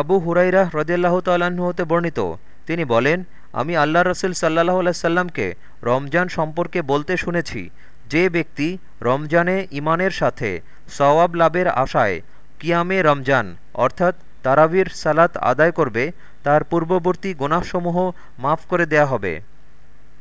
আবু হুরাইরা হ্রদিয়াল্লাহ তাল্লাহ্ন হতে বর্ণিত। তিনি বলেন, আমি আল্লাহ রসুল সাল্লাহ আলাইসাল্লামকে রমজান সম্পর্কে বলতে শুনেছি। যে ব্যক্তি রমজানে ইমানের সাথে সওয়াব লাভের আশায় কিয়ামে রমজান, অর্থাৎ তারাবির সালাত আদায় করবে, তার পূর্ববর্তী গোনাসমূহ মাফ করে দেয়া হবে।